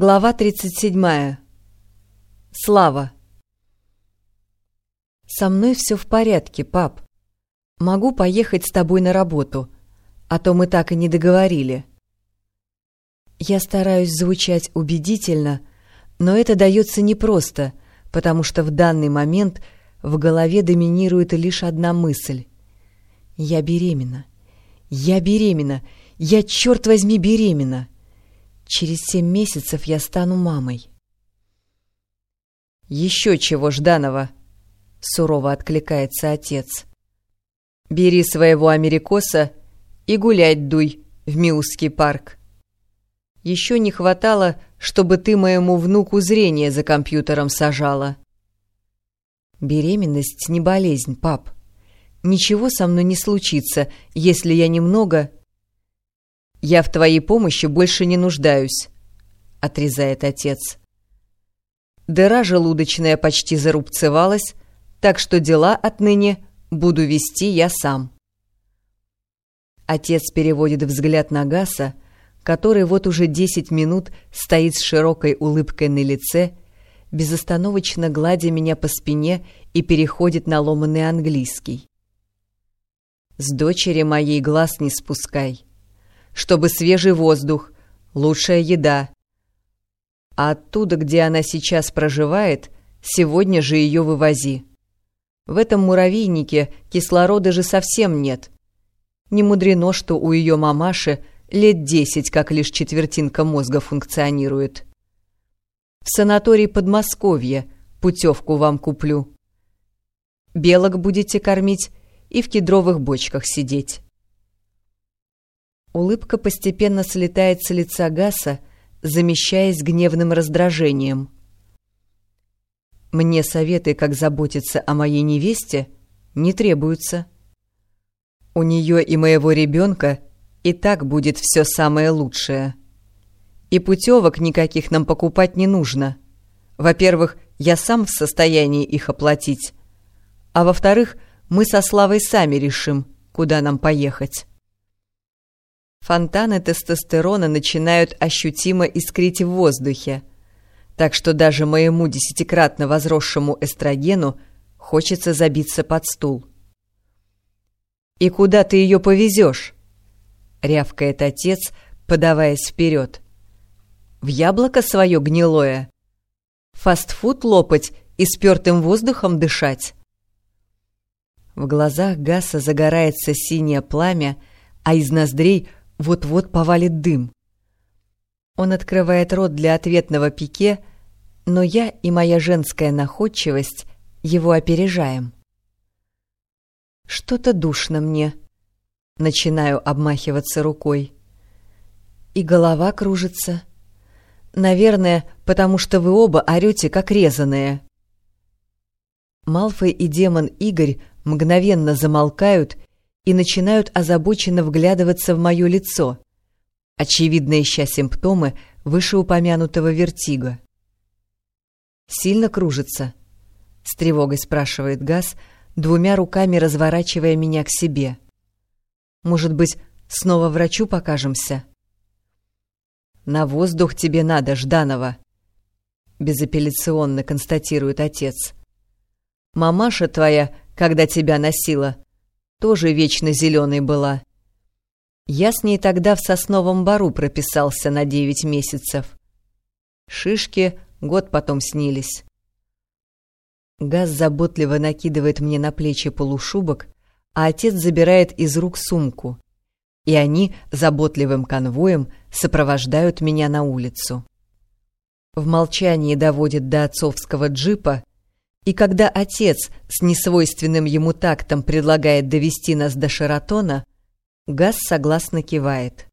Глава 37. Слава. «Со мной все в порядке, пап. Могу поехать с тобой на работу, а то мы так и не договорили». Я стараюсь звучать убедительно, но это дается непросто, потому что в данный момент в голове доминирует лишь одна мысль. «Я беременна. Я беременна. Я, черт возьми, беременна!» Через семь месяцев я стану мамой. «Еще чего, Жданова!» — сурово откликается отец. «Бери своего америкоса и гулять дуй в Миусский парк. Еще не хватало, чтобы ты моему внуку зрение за компьютером сажала». «Беременность не болезнь, пап. Ничего со мной не случится, если я немного «Я в твоей помощи больше не нуждаюсь», — отрезает отец. Дыра желудочная почти зарубцевалась, так что дела отныне буду вести я сам. Отец переводит взгляд на Гаса, который вот уже десять минут стоит с широкой улыбкой на лице, безостановочно гладя меня по спине и переходит на ломанный английский. «С дочери моей глаз не спускай чтобы свежий воздух, лучшая еда. А оттуда, где она сейчас проживает, сегодня же ее вывози. В этом муравейнике кислорода же совсем нет. Не мудрено, что у ее мамаши лет десять, как лишь четвертинка мозга функционирует. В санаторий Подмосковье путевку вам куплю. Белок будете кормить и в кедровых бочках сидеть. Улыбка постепенно слетает с лица Гаса, замещаясь гневным раздражением. «Мне советы, как заботиться о моей невесте, не требуются. У нее и моего ребенка и так будет все самое лучшее. И путевок никаких нам покупать не нужно. Во-первых, я сам в состоянии их оплатить, а во-вторых, мы со Славой сами решим, куда нам поехать». Фонтаны тестостерона начинают ощутимо искрить в воздухе, так что даже моему десятикратно возросшему эстрогену хочется забиться под стул. «И куда ты ее повезешь?» — рявкает отец, подаваясь вперед. «В яблоко свое гнилое? Фастфуд лопать и спертым воздухом дышать?» В глазах Гаса загорается синее пламя, а из ноздрей вот-вот повалит дым. Он открывает рот для ответного пике, но я и моя женская находчивость его опережаем. Что-то душно мне. Начинаю обмахиваться рукой. И голова кружится. Наверное, потому что вы оба орете, как резаные. Малфой и демон Игорь мгновенно замолкают и начинают озабоченно вглядываться в мое лицо, очевидно ища симптомы вышеупомянутого вертига. «Сильно кружится?» — с тревогой спрашивает Газ, двумя руками разворачивая меня к себе. «Может быть, снова врачу покажемся?» «На воздух тебе надо, Жданова», — безапелляционно констатирует отец. «Мамаша твоя, когда тебя носила, тоже вечно зеленой была. Я с ней тогда в сосновом бару прописался на девять месяцев. Шишки год потом снились. Газ заботливо накидывает мне на плечи полушубок, а отец забирает из рук сумку. И они заботливым конвоем сопровождают меня на улицу. В молчании доводит до отцовского джипа, и когда отец с несвойственным ему тактом предлагает довести нас до Шератона, Газ согласно кивает.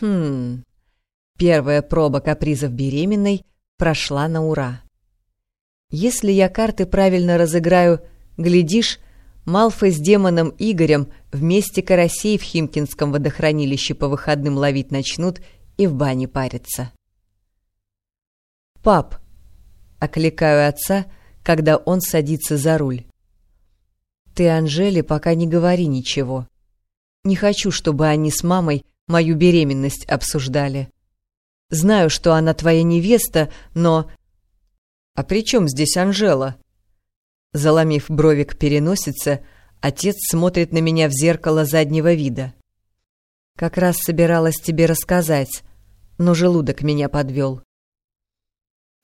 Хм, первая проба капризов беременной прошла на ура. Если я карты правильно разыграю, глядишь, Малфой с демоном Игорем вместе карасей в Химкинском водохранилище по выходным ловить начнут и в бане париться. «Пап!» — окликаю отца — когда он садится за руль. «Ты, Анжеле, пока не говори ничего. Не хочу, чтобы они с мамой мою беременность обсуждали. Знаю, что она твоя невеста, но... А при чем здесь Анжела? Заломив бровик переносице, отец смотрит на меня в зеркало заднего вида. Как раз собиралась тебе рассказать, но желудок меня подвел.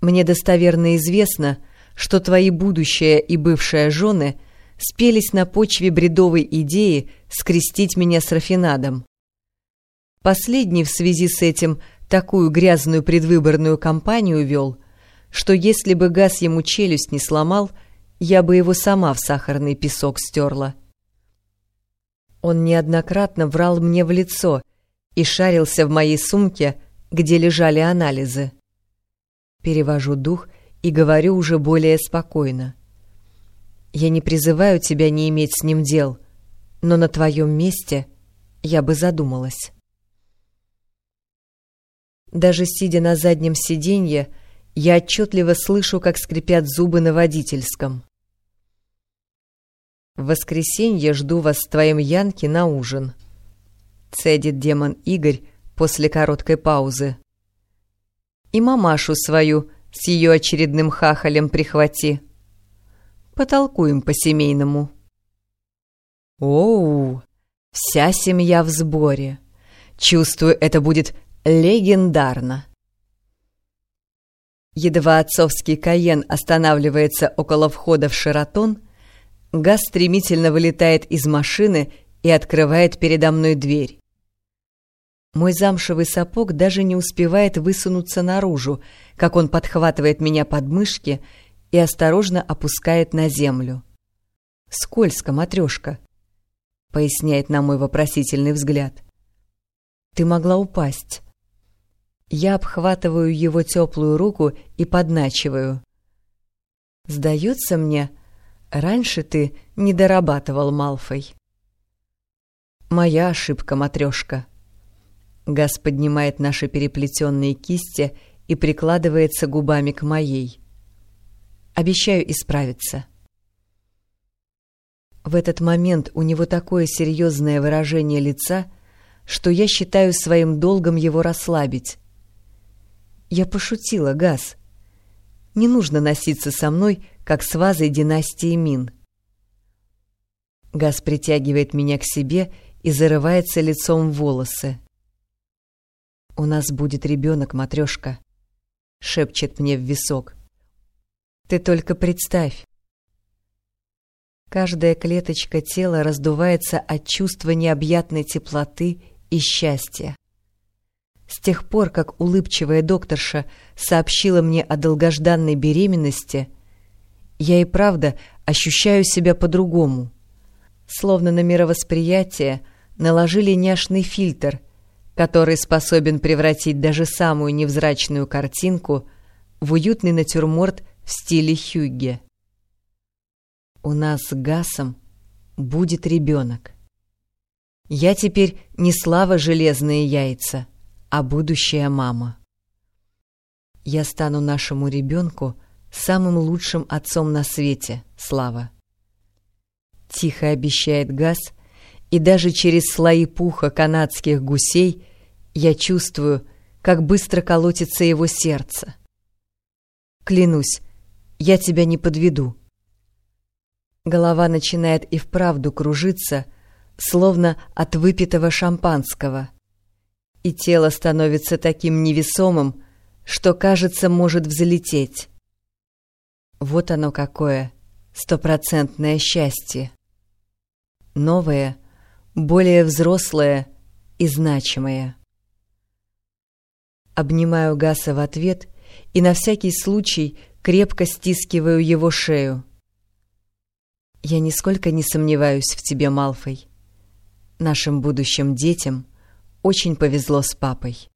Мне достоверно известно, что твои будущая и бывшая жены спелись на почве бредовой идеи скрестить меня с Рафинадом. Последний в связи с этим такую грязную предвыборную кампанию вел, что если бы газ ему челюсть не сломал, я бы его сама в сахарный песок стерла. Он неоднократно врал мне в лицо и шарился в моей сумке, где лежали анализы. Перевожу дух и говорю уже более спокойно. Я не призываю тебя не иметь с ним дел, но на твоем месте я бы задумалась. Даже сидя на заднем сиденье, я отчетливо слышу, как скрипят зубы на водительском. В воскресенье жду вас с твоим Янки на ужин. Цедит демон Игорь после короткой паузы. И мамашу свою с ее очередным хахалем прихвати. Потолкуем по-семейному. Оу, вся семья в сборе. Чувствую, это будет легендарно. Едва отцовский Каен останавливается около входа в Шератон — Газ стремительно вылетает из машины и открывает передо мной дверь. Мой замшевый сапог даже не успевает высунуться наружу, как он подхватывает меня под мышки и осторожно опускает на землю. «Скользко, матрешка», — поясняет на мой вопросительный взгляд. «Ты могла упасть». Я обхватываю его теплую руку и подначиваю. «Сдается мне, Раньше ты не дорабатывал, Малфой. Моя ошибка, матрешка. Газ поднимает наши переплетенные кисти и прикладывается губами к моей. Обещаю исправиться. В этот момент у него такое серьезное выражение лица, что я считаю своим долгом его расслабить. Я пошутила, Газ. Не нужно носиться со мной, как с вазой династии Мин. Газ притягивает меня к себе и зарывается лицом в волосы. «У нас будет ребенок, матрешка», — шепчет мне в висок. «Ты только представь». Каждая клеточка тела раздувается от чувства необъятной теплоты и счастья. С тех пор, как улыбчивая докторша сообщила мне о долгожданной беременности — я и правда ощущаю себя по-другому. Словно на мировосприятие наложили няшный фильтр, который способен превратить даже самую невзрачную картинку в уютный натюрморт в стиле Хюгге. У нас с Гасом будет ребенок. Я теперь не слава железные яйца, а будущая мама. Я стану нашему ребенку — самым лучшим отцом на свете, Слава. Тихо обещает Газ, и даже через слои пуха канадских гусей я чувствую, как быстро колотится его сердце. Клянусь, я тебя не подведу. Голова начинает и вправду кружиться, словно от выпитого шампанского. И тело становится таким невесомым, что, кажется, может взлететь. Вот оно какое, стопроцентное счастье. Новое, более взрослое и значимое. Обнимаю Гаса в ответ и на всякий случай крепко стискиваю его шею. Я нисколько не сомневаюсь в тебе, Малфой. Нашим будущим детям очень повезло с папой.